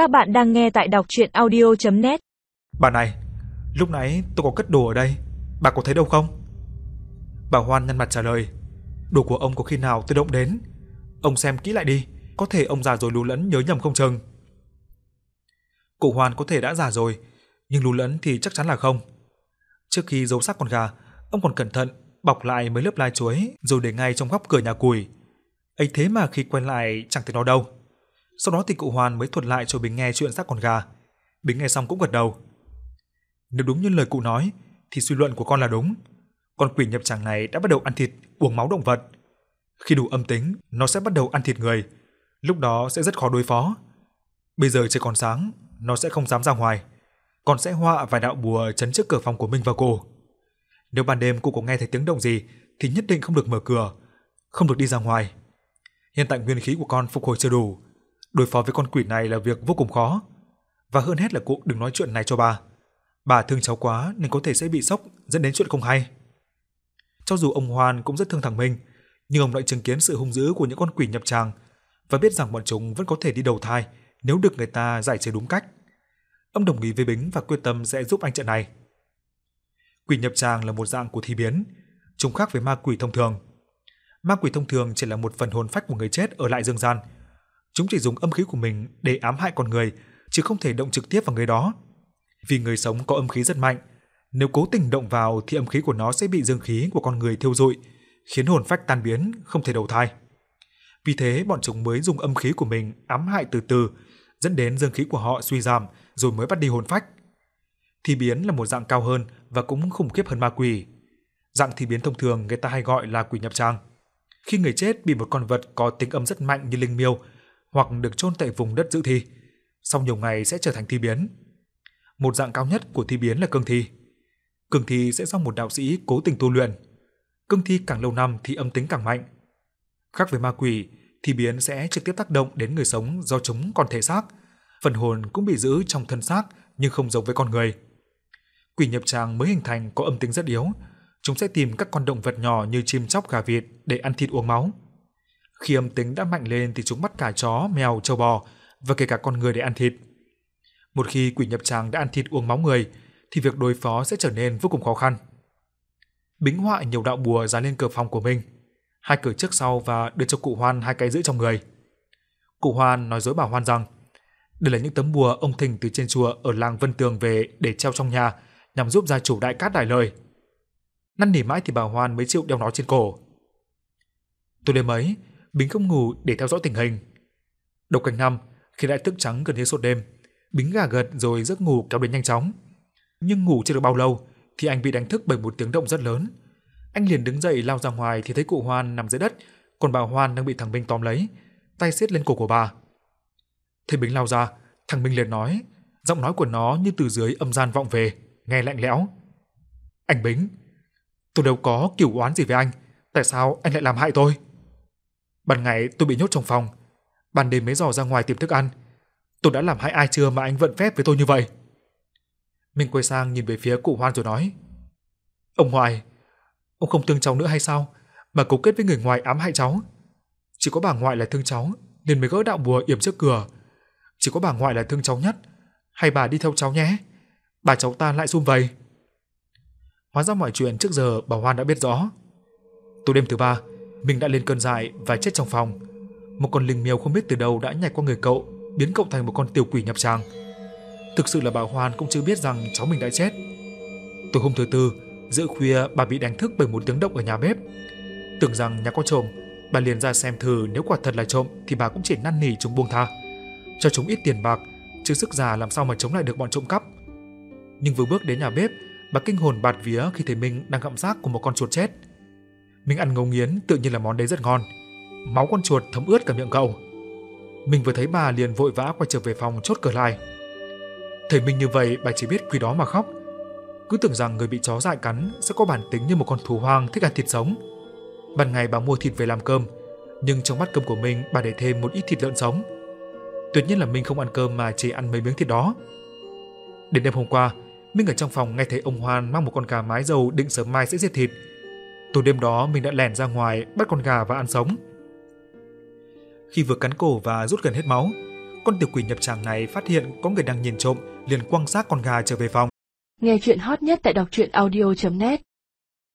Các bạn đang nghe tại đọc audio net Bà này, lúc nãy tôi có cất đồ ở đây, bà có thấy đâu không? Bà Hoan nhăn mặt trả lời, đồ của ông có khi nào tôi động đến? Ông xem kỹ lại đi, có thể ông già rồi lú lẫn nhớ nhầm không chừng. Cụ Hoan có thể đã già rồi, nhưng lú lẫn thì chắc chắn là không. Trước khi giấu xác con gà, ông còn cẩn thận bọc lại mấy lớp lai chuối rồi để ngay trong góc cửa nhà củi. ấy thế mà khi quay lại chẳng thấy nó đâu. Sau đó thì cụ hoàn mới thuật lại cho Bính nghe chuyện xác con gà. Bính nghe xong cũng gật đầu. Nếu đúng như lời cụ nói, thì suy luận của con là đúng. Con quỷ nhập tràng này đã bắt đầu ăn thịt, uống máu động vật. Khi đủ âm tính, nó sẽ bắt đầu ăn thịt người. Lúc đó sẽ rất khó đối phó. Bây giờ trời còn sáng, nó sẽ không dám ra ngoài. Con sẽ họa vài đạo bùa chấn trước cửa phòng của mình và cô. Nếu ban đêm cô có nghe thấy tiếng động gì thì nhất định không được mở cửa, không được đi ra ngoài. Hiện tại nguyên khí của con phục hồi chưa đủ, đối phó với con quỷ này là việc vô cùng khó. Và hơn hết là cụ đừng nói chuyện này cho bà. Bà thương cháu quá nên có thể sẽ bị sốc dẫn đến chuyện không hay. Cho dù ông Hoan cũng rất thương thằng Minh, nhưng ông lại chứng kiến sự hung dữ của những con quỷ nhập tràng và biết rằng bọn chúng vẫn có thể đi đầu thai nếu được người ta giải chế đúng cách. Ông đồng ý với Bính và quyết tâm sẽ giúp anh trận này. Quỷ nhập tràng là một dạng của thi biến, chúng khác với ma quỷ thông thường. Ma quỷ thông thường chỉ là một phần hồn phách của người chết ở lại dương gian. Chúng chỉ dùng âm khí của mình để ám hại con người, chứ không thể động trực tiếp vào người đó. Vì người sống có âm khí rất mạnh, nếu cố tình động vào thì âm khí của nó sẽ bị dương khí của con người thiêu rụi, khiến hồn phách tan biến, không thể đầu thai. Vì thế bọn chúng mới dùng âm khí của mình ám hại từ từ, dẫn đến dương khí của họ suy giảm rồi mới bắt đi hồn phách. Thi biến là một dạng cao hơn và cũng khủng khiếp hơn ma quỷ. Dạng thi biến thông thường người ta hay gọi là quỷ nhập trang. Khi người chết bị một con vật có tính âm rất mạnh như linh miêu hoặc được chôn tại vùng đất dự thi, sau nhiều ngày sẽ trở thành thi biến. Một dạng cao nhất của thi biến là cương thi. Cương thi sẽ do một đạo sĩ cố tình tu luyện. Cương thi càng lâu năm thì âm tính càng mạnh. Khác với ma quỷ, thi biến sẽ trực tiếp tác động đến người sống do chúng còn thể xác. Phần hồn cũng bị giữ trong thân xác nhưng không giống với con người. Quỷ nhập tràng mới hình thành có âm tính rất yếu, chúng sẽ tìm các con động vật nhỏ như chim chóc gà vịt để ăn thịt uống máu. Khi âm tính đã mạnh lên thì chúng bắt cả chó, mèo, trâu bò và kể cả con người để ăn thịt. Một khi quỷ nhập tràng đã ăn thịt uống máu người thì việc đối phó sẽ trở nên vô cùng khó khăn. Bính họa nhiều đạo bùa dán lên cửa phòng của mình, hai cửa trước sau và đưa cho cụ Hoan hai cái giữ trong người. Cụ Hoan nói dối bảo Hoan rằng đây là những tấm bùa ông thỉnh từ trên chùa ở làng Vân Tường về để treo trong nhà nhằm giúp gia chủ đại cát đại lời. Năn nỉ mãi thì bà Hoan mới chịu đeo nó trên cổ. Tôi đêm ấy, Bính không ngủ để theo dõi tình hình. Độc canh năm, khi đã thức trắng gần như suốt đêm, Bính gà gật rồi giấc ngủ kéo đến nhanh chóng. Nhưng ngủ chưa được bao lâu thì anh bị đánh thức bởi một tiếng động rất lớn. Anh liền đứng dậy lao ra ngoài thì thấy cụ Hoan nằm dưới đất, còn bà Hoan đang bị thằng Minh tóm lấy, tay siết lên cổ của bà. Thấy Bính lao ra, thằng Minh liền nói, giọng nói của nó như từ dưới âm gian vọng về nghe lạnh lẽo. Anh Bính, tôi đâu có kiểu oán gì với anh, tại sao anh lại làm hại tôi? Ban ngày tôi bị nhốt trong phòng, ban đêm mới dò ra ngoài tìm thức ăn. Tôi đã làm hại ai chưa mà anh vận phép với tôi như vậy? Mình quay sang nhìn về phía cụ Hoan rồi nói. Ông Hoài, ông không thương cháu nữa hay sao, mà cấu kết với người ngoài ám hại cháu? Chỉ có bà ngoại là thương cháu, nên mới gỡ đạo bùa yểm trước cửa. Chỉ có bà ngoại là thương cháu nhất, hay bà đi theo cháu nhé bà cháu ta lại xung vầy. Hóa ra mọi chuyện trước giờ bà Hoan đã biết rõ. Tối đêm thứ ba, mình đã lên cơn dại và chết trong phòng. Một con linh miêu không biết từ đâu đã nhảy qua người cậu, biến cậu thành một con tiểu quỷ nhập tràng. Thực sự là bà Hoan cũng chưa biết rằng cháu mình đã chết. Tối hôm thứ tư, giữa khuya bà bị đánh thức bởi một tiếng động ở nhà bếp. Tưởng rằng nhà có trộm, bà liền ra xem thử nếu quả thật là trộm thì bà cũng chỉ năn nỉ chúng buông tha. Cho chúng ít tiền bạc, chứ sức già làm sao mà chống lại được bọn trộm cắp nhưng vừa bước đến nhà bếp, bà kinh hồn bạt vía khi thấy mình đang gặm xác của một con chuột chết. Minh ăn ngấu nghiến tự nhiên là món đấy rất ngon. Máu con chuột thấm ướt cả miệng cậu. Mình vừa thấy bà liền vội vã quay trở về phòng chốt cửa lại. Thấy mình như vậy, bà chỉ biết quỳ đó mà khóc. Cứ tưởng rằng người bị chó dại cắn sẽ có bản tính như một con thú hoang thích ăn thịt sống. Ban ngày bà mua thịt về làm cơm, nhưng trong bát cơm của mình bà để thêm một ít thịt lợn sống. Tuyệt nhiên là mình không ăn cơm mà chỉ ăn mấy miếng thịt đó. Đến đêm hôm qua, Minh ở trong phòng nghe thấy ông Hoan mang một con gà mái dầu định sớm mai sẽ giết thịt. Tối đêm đó mình đã lẻn ra ngoài bắt con gà và ăn sống. Khi vừa cắn cổ và rút gần hết máu, con con tiểu quỷ nhập tràng này phát hiện có người đang nhìn trộm, liền quăng xác con gà trở về phòng. Nghe chuyện hot nhất tại đọc truyện audio.net